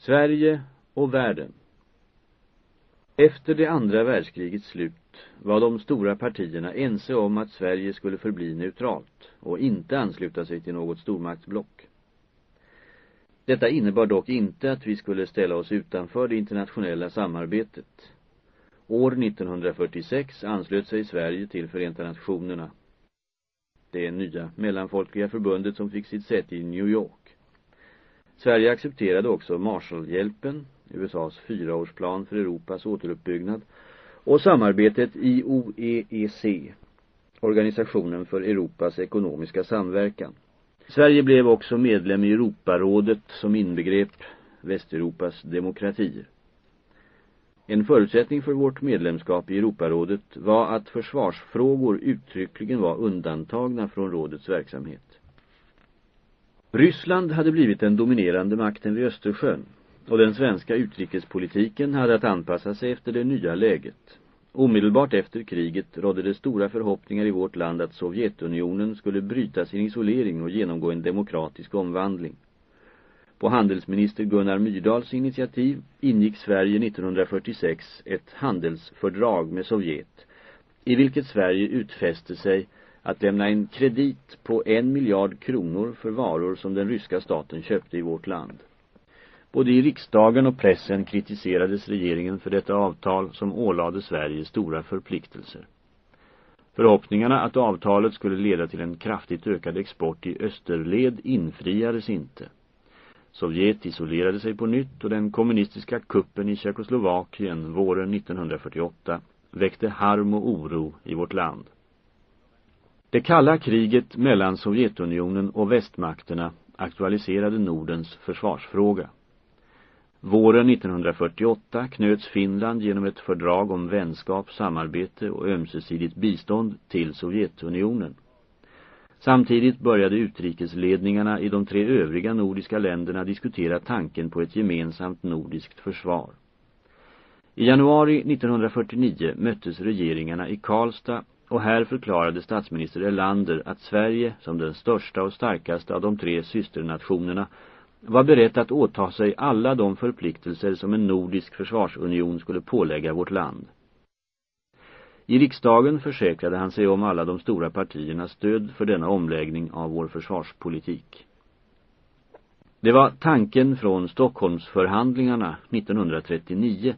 Sverige och världen Efter det andra världskrigets slut var de stora partierna ense om att Sverige skulle förbli neutralt och inte ansluta sig till något stormaktsblock. Detta innebar dock inte att vi skulle ställa oss utanför det internationella samarbetet. År 1946 anslöt sig Sverige till Förenta Nationerna. Det nya mellanfolkliga förbundet som fick sitt sätt i New York. Sverige accepterade också Marshallhjälpen, USAs fyraårsplan för Europas återuppbyggnad, och samarbetet i OEEC, Organisationen för Europas ekonomiska samverkan. Sverige blev också medlem i Europarådet som inbegrep Västeuropas demokratier. En förutsättning för vårt medlemskap i Europarådet var att försvarsfrågor uttryckligen var undantagna från rådets verksamhet. Ryssland hade blivit den dominerande makten vid Östersjön och den svenska utrikespolitiken hade att anpassa sig efter det nya läget. Omedelbart efter kriget rådde det stora förhoppningar i vårt land att Sovjetunionen skulle bryta sin isolering och genomgå en demokratisk omvandling. På handelsminister Gunnar Myrdals initiativ ingick Sverige 1946 ett handelsfördrag med Sovjet i vilket Sverige utfäste sig att lämna en kredit på en miljard kronor för varor som den ryska staten köpte i vårt land. Både i riksdagen och pressen kritiserades regeringen för detta avtal som ålade Sverige stora förpliktelser. Förhoppningarna att avtalet skulle leda till en kraftigt ökad export i österled infriades inte. Sovjet isolerade sig på nytt och den kommunistiska kuppen i Tjeckoslovakien våren 1948 väckte harm och oro i vårt land. Det kalla kriget mellan Sovjetunionen och västmakterna aktualiserade Nordens försvarsfråga. Våren 1948 knöts Finland genom ett fördrag om vänskap, samarbete och ömsesidigt bistånd till Sovjetunionen. Samtidigt började utrikesledningarna i de tre övriga nordiska länderna diskutera tanken på ett gemensamt nordiskt försvar. I januari 1949 möttes regeringarna i Karlstad och här förklarade statsminister Erlander att Sverige som den största och starkaste av de tre systernationerna var berett att åta sig alla de förpliktelser som en nordisk försvarsunion skulle pålägga vårt land. I riksdagen försäkrade han sig om alla de stora partiernas stöd för denna omläggning av vår försvarspolitik. Det var tanken från Stockholmsförhandlingarna 1939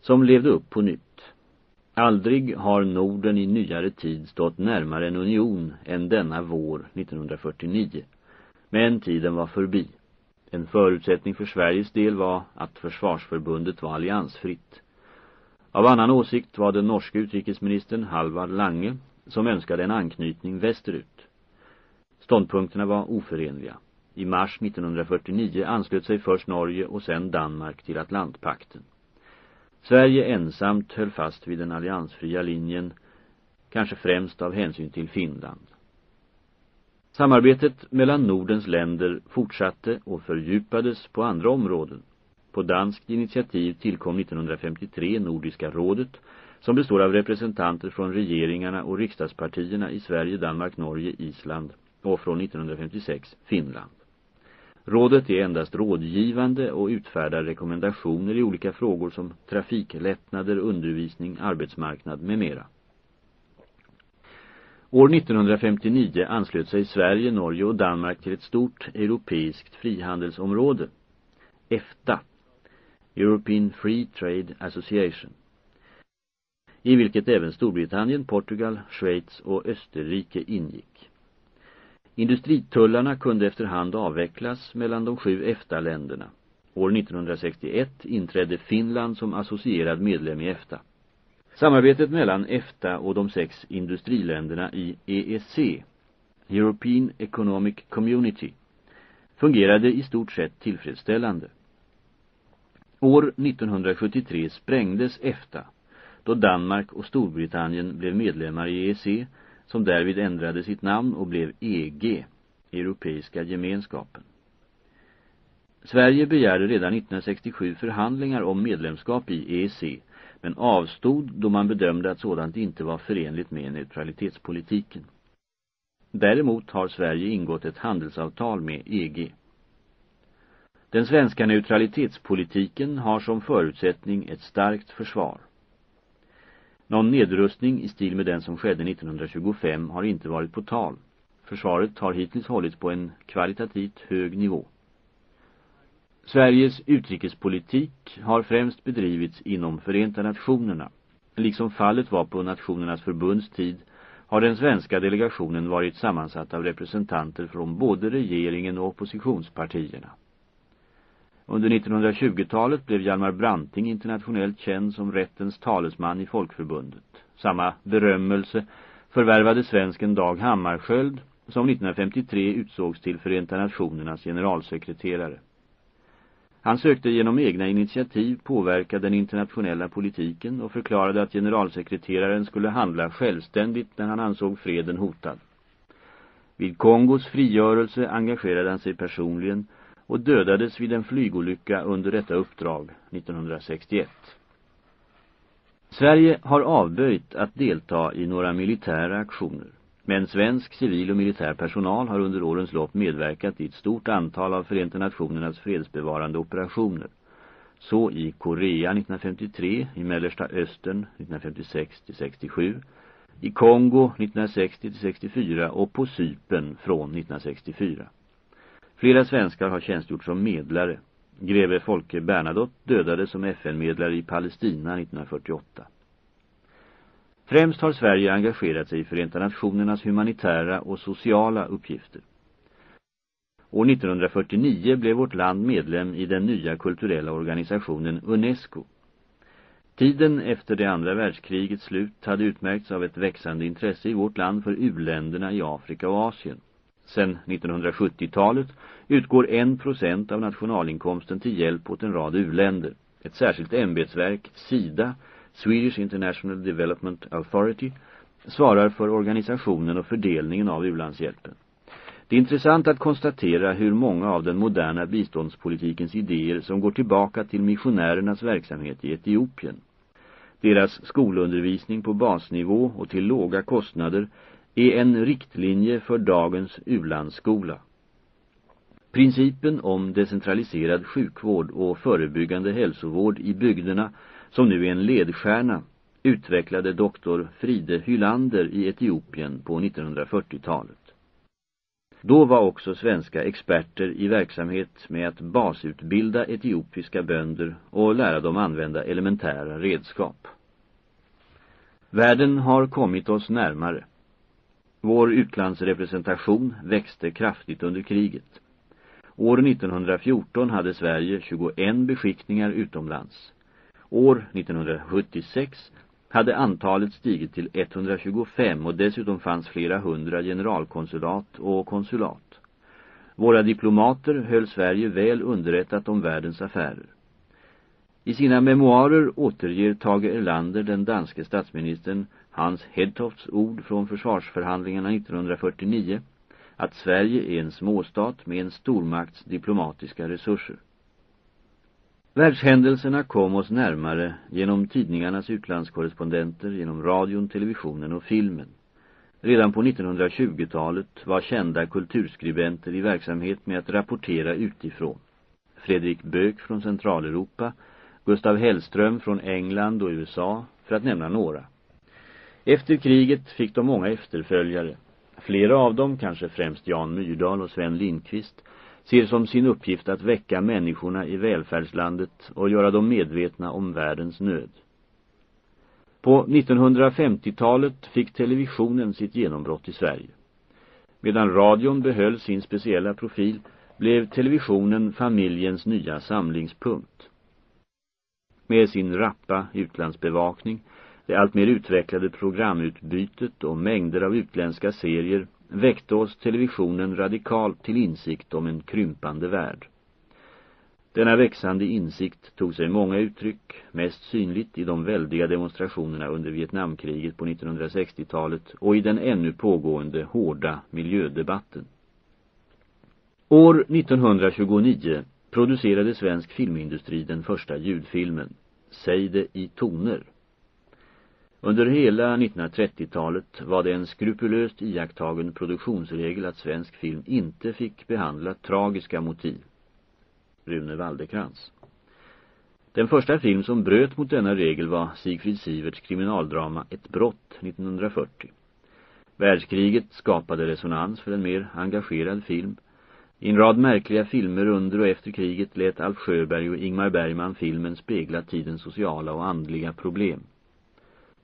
som levde upp på nytt. Aldrig har Norden i nyare tid stått närmare en union än denna vår 1949. Men tiden var förbi. En förutsättning för Sveriges del var att försvarsförbundet var alliansfritt. Av annan åsikt var den norske utrikesministern Halvard Lange som önskade en anknytning västerut. Ståndpunkterna var oförenliga. I mars 1949 anslöt sig först Norge och sen Danmark till Atlantpakten. Sverige ensamt höll fast vid den alliansfria linjen, kanske främst av hänsyn till Finland. Samarbetet mellan Nordens länder fortsatte och fördjupades på andra områden. På danskt initiativ tillkom 1953 Nordiska rådet som består av representanter från regeringarna och riksdagspartierna i Sverige, Danmark, Norge, Island och från 1956 Finland. Rådet är endast rådgivande och utfärdar rekommendationer i olika frågor som trafiklättnader, undervisning, arbetsmarknad med mera. År 1959 anslöt sig Sverige, Norge och Danmark till ett stort europeiskt frihandelsområde, EFTA, European Free Trade Association, i vilket även Storbritannien, Portugal, Schweiz och Österrike ingick. Industritullarna kunde efterhand avvecklas mellan de sju EFTA-länderna. År 1961 inträdde Finland som associerad medlem i EFTA. Samarbetet mellan EFTA och de sex industriländerna i EEC, European Economic Community, fungerade i stort sett tillfredsställande. År 1973 sprängdes EFTA då Danmark och Storbritannien blev medlemmar i EEC som därvid ändrade sitt namn och blev EG, Europeiska gemenskapen. Sverige begärde redan 1967 förhandlingar om medlemskap i EEC men avstod då man bedömde att sådant inte var förenligt med neutralitetspolitiken. Däremot har Sverige ingått ett handelsavtal med EG. Den svenska neutralitetspolitiken har som förutsättning ett starkt försvar. Någon nedrustning i stil med den som skedde 1925 har inte varit på tal. Försvaret har hittills hållits på en kvalitativt hög nivå. Sveriges utrikespolitik har främst bedrivits inom Förenta Nationerna. Liksom fallet var på Nationernas förbunds tid har den svenska delegationen varit sammansatt av representanter från både regeringen och oppositionspartierna. Under 1920-talet blev Hjalmar Branting internationellt känd som rättens talesman i Folkförbundet. Samma berömmelse förvärvade svensken Dag Hammarskjöld som 1953 utsågs till Förenta Nationernas generalsekreterare. Han sökte genom egna initiativ påverka den internationella politiken och förklarade att generalsekreteraren skulle handla självständigt när han ansåg freden hotad. Vid Kongos frigörelse engagerade han sig personligen och dödades vid en flygolycka under detta uppdrag 1961. Sverige har avböjt att delta i några militära aktioner. Men svensk civil och militär personal har under årens lopp medverkat i ett stort antal av Förenta Nationernas fredsbevarande operationer. Så i Korea 1953, i Mellersta Östern 1956-67, i Kongo 1960-64 och på Sypen från 1964. Flera svenskar har tjänstgjort som medlare. Greve Folke Bernadotte dödades som FN-medlare i Palestina 1948. Främst har Sverige engagerat sig i Förenta Nationernas humanitära och sociala uppgifter. År 1949 blev vårt land medlem i den nya kulturella organisationen UNESCO. Tiden efter det andra världskrigets slut hade utmärkts av ett växande intresse i vårt land för uländerna i Afrika och Asien. Sedan 1970-talet utgår 1 procent av nationalinkomsten till hjälp åt en rad uländer. Ett särskilt ämbetsverk, SIDA, Swedish International Development Authority, svarar för organisationen och fördelningen av ulandshjälpen. Det är intressant att konstatera hur många av den moderna biståndspolitikens idéer som går tillbaka till missionärernas verksamhet i Etiopien. Deras skolundervisning på basnivå och till låga kostnader är en riktlinje för dagens ulandsskola. Principen om decentraliserad sjukvård och förebyggande hälsovård i bygderna som nu är en ledstjärna, utvecklade doktor Fride Hylander i Etiopien på 1940-talet. Då var också svenska experter i verksamhet med att basutbilda etiopiska bönder och lära dem använda elementära redskap. Världen har kommit oss närmare. Vår utlandsrepresentation växte kraftigt under kriget. År 1914 hade Sverige 21 beskickningar utomlands. År 1976 hade antalet stigit till 125 och dessutom fanns flera hundra generalkonsulat och konsulat. Våra diplomater höll Sverige väl underrättat om världens affärer. I sina memoarer återger Tage Erlander den danske statsministern Hans Hedtofts ord från försvarsförhandlingarna 1949 att Sverige är en småstat med en stormakts diplomatiska resurser. Världshändelserna kom oss närmare genom tidningarnas utlandskorrespondenter, genom radion, televisionen och filmen. Redan på 1920-talet var kända kulturskribenter i verksamhet med att rapportera utifrån. Fredrik Böck från Centraleuropa, Gustav Hellström från England och USA, för att nämna några. Efter kriget fick de många efterföljare. Flera av dem, kanske främst Jan Myrdal och Sven Lindqvist, ser som sin uppgift att väcka människorna i välfärdslandet och göra dem medvetna om världens nöd. På 1950-talet fick televisionen sitt genombrott i Sverige. Medan radion behöll sin speciella profil blev televisionen familjens nya samlingspunkt. Med sin rappa utlandsbevakning, det alltmer utvecklade programutbytet och mängder av utländska serier väckte oss televisionen radikalt till insikt om en krympande värld. Denna växande insikt tog sig många uttryck, mest synligt i de väldiga demonstrationerna under Vietnamkriget på 1960-talet och i den ännu pågående hårda miljödebatten. År 1929 producerade svensk filmindustri den första ljudfilmen, Säg det i toner, under hela 1930-talet var det en skrupulöst iakttagen produktionsregel att svensk film inte fick behandla tragiska motiv. Rune Waldekrans. Den första film som bröt mot denna regel var Sigfrid Siverts kriminaldrama Ett brott 1940. Världskriget skapade resonans för en mer engagerad film. I en rad märkliga filmer under och efter kriget lät Alf Sjöberg och Ingmar Bergman filmen spegla tidens sociala och andliga problem.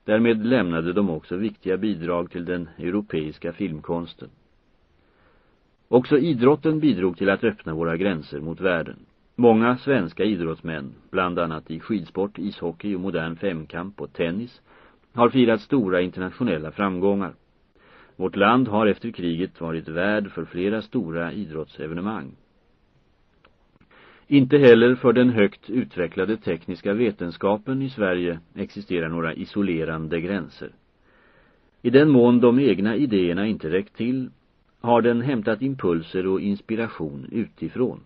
Därmed lämnade de också viktiga bidrag till den europeiska filmkonsten. Också idrotten bidrog till att öppna våra gränser mot världen. Många svenska idrottsmän, bland annat i skidsport, ishockey och modern femkamp och tennis, har firat stora internationella framgångar. Vårt land har efter kriget varit värd för flera stora idrottsevenemang. Inte heller för den högt utvecklade tekniska vetenskapen i Sverige existerar några isolerande gränser. I den mån de egna idéerna inte räckt till har den hämtat impulser och inspiration utifrån.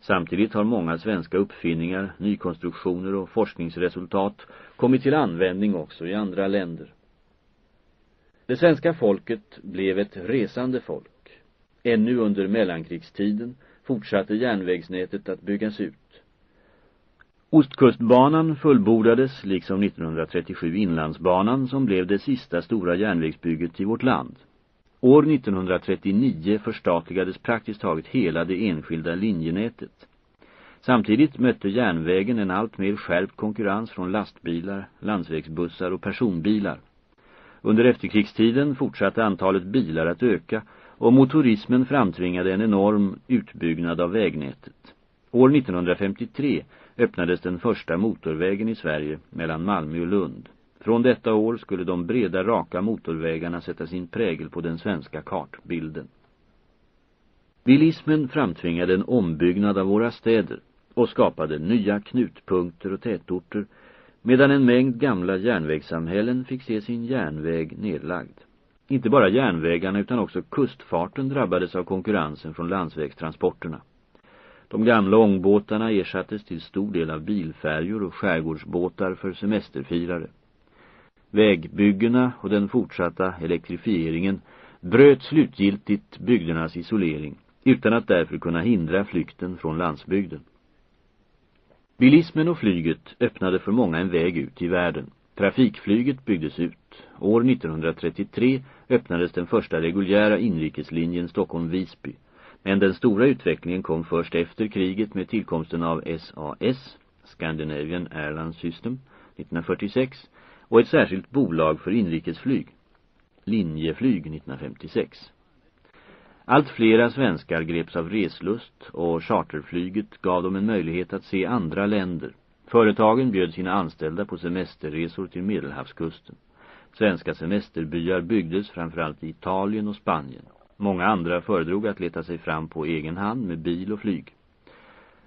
Samtidigt har många svenska uppfinningar, nykonstruktioner och forskningsresultat kommit till användning också i andra länder. Det svenska folket blev ett resande folk. Ännu under mellankrigstiden fortsatte järnvägsnätet att byggas ut. Ostkustbanan fullbordades liksom 1937 Inlandsbanan som blev det sista stora järnvägsbygget i vårt land. År 1939 förstatligades praktiskt taget hela det enskilda linjenätet. Samtidigt mötte järnvägen en allt mer skärpt konkurrens från lastbilar, landsvägsbussar och personbilar. Under efterkrigstiden fortsatte antalet bilar att öka och motorismen framtvingade en enorm utbyggnad av vägnätet. År 1953 öppnades den första motorvägen i Sverige mellan Malmö och Lund. Från detta år skulle de breda raka motorvägarna sätta sin prägel på den svenska kartbilden. Bilismen framtvingade en ombyggnad av våra städer och skapade nya knutpunkter och tätorter medan en mängd gamla järnvägssamhällen fick se sin järnväg nedlagd. Inte bara järnvägarna utan också kustfarten drabbades av konkurrensen från landsvägstransporterna. De gamla ångbåtarna ersattes till stor del av bilfärjor och skärgårdsbåtar för semesterfirare. Vägbyggena och den fortsatta elektrifieringen bröt slutgiltigt bygdernas isolering utan att därför kunna hindra flykten från landsbygden. Bilismen och flyget öppnade för många en väg ut i världen. Trafikflyget byggdes ut. År 1933 öppnades den första reguljära inrikeslinjen Stockholm-Visby. Men den stora utvecklingen kom först efter kriget med tillkomsten av SAS, Scandinavian Airlines System, 1946 och ett särskilt bolag för inrikesflyg, Linjeflyg 1956. Allt flera svenskar greps av reslust och charterflyget gav dem en möjlighet att se andra länder. Företagen bjöd sina anställda på semesterresor till Medelhavskusten. Svenska semesterbyar byggdes framförallt i Italien och Spanien. Många andra föredrog att leta sig fram på egen hand med bil och flyg.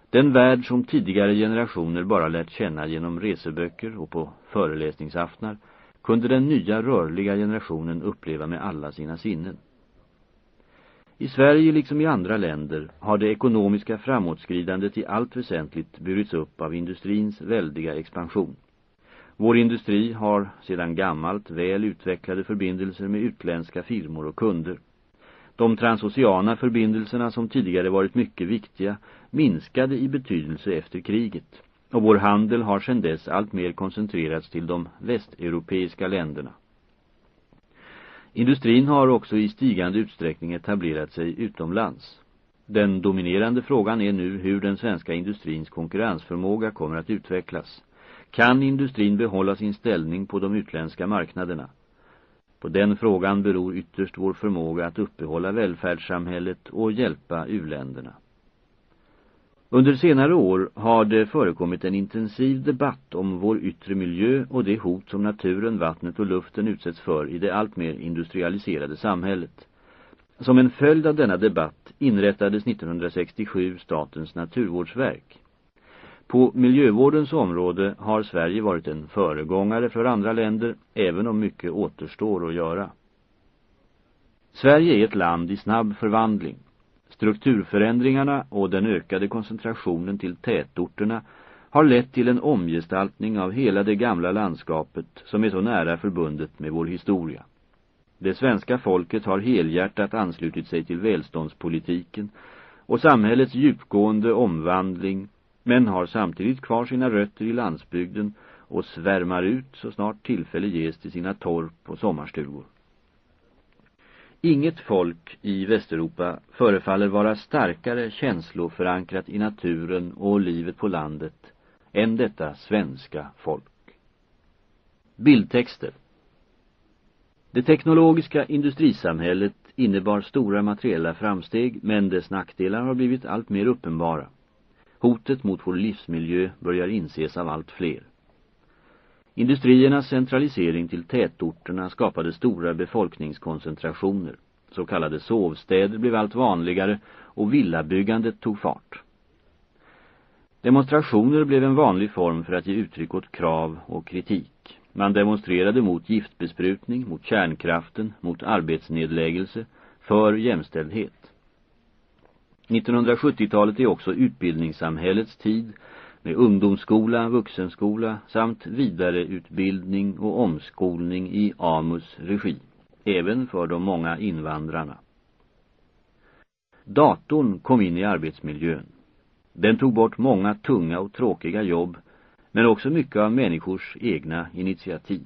Den värld som tidigare generationer bara lärt känna genom reseböcker och på föreläsningsaftnar kunde den nya rörliga generationen uppleva med alla sina sinnen. I Sverige liksom i andra länder har det ekonomiska framåtskridandet i allt väsentligt burits upp av industrins väldiga expansion. Vår industri har sedan gammalt väl utvecklade förbindelser med utländska firmor och kunder. De transoceana förbindelserna som tidigare varit mycket viktiga minskade i betydelse efter kriget och vår handel har sedan dess allt mer koncentrerats till de västeuropeiska länderna. Industrin har också i stigande utsträckning etablerat sig utomlands. Den dominerande frågan är nu hur den svenska industrins konkurrensförmåga kommer att utvecklas. Kan industrin behålla sin ställning på de utländska marknaderna? På den frågan beror ytterst vår förmåga att uppehålla välfärdssamhället och hjälpa uländerna. Under senare år har det förekommit en intensiv debatt om vår yttre miljö och det hot som naturen, vattnet och luften utsätts för i det alltmer industrialiserade samhället. Som en följd av denna debatt inrättades 1967 Statens naturvårdsverk. På miljövårdens område har Sverige varit en föregångare för andra länder, även om mycket återstår att göra. Sverige är ett land i snabb förvandling. Strukturförändringarna och den ökade koncentrationen till tätorterna har lett till en omgestaltning av hela det gamla landskapet som är så nära förbundet med vår historia. Det svenska folket har helhjärtat anslutit sig till välståndspolitiken och samhällets djupgående omvandling men har samtidigt kvar sina rötter i landsbygden och svärmar ut så snart tillfälle ges till sina torp och sommarstugor. Inget folk i Västeuropa förefaller vara starkare känsloförankrat i naturen och livet på landet än detta svenska folk. Bildtexter Det teknologiska industrisamhället innebar stora materiella framsteg men dess nackdelar har blivit allt mer uppenbara. Hotet mot vår livsmiljö börjar inses av allt fler. Industriernas centralisering till tätorterna skapade stora befolkningskoncentrationer. Så kallade sovstäder blev allt vanligare och villabyggandet tog fart. Demonstrationer blev en vanlig form för att ge uttryck åt krav och kritik. Man demonstrerade mot giftbesprutning, mot kärnkraften, mot arbetsnedläggelse, för jämställdhet. 1970-talet är också utbildningssamhällets tid med ungdomsskola, vuxenskola samt vidareutbildning och omskolning i AMUs regi, även för de många invandrarna. Datorn kom in i arbetsmiljön. Den tog bort många tunga och tråkiga jobb, men också mycket av människors egna initiativ.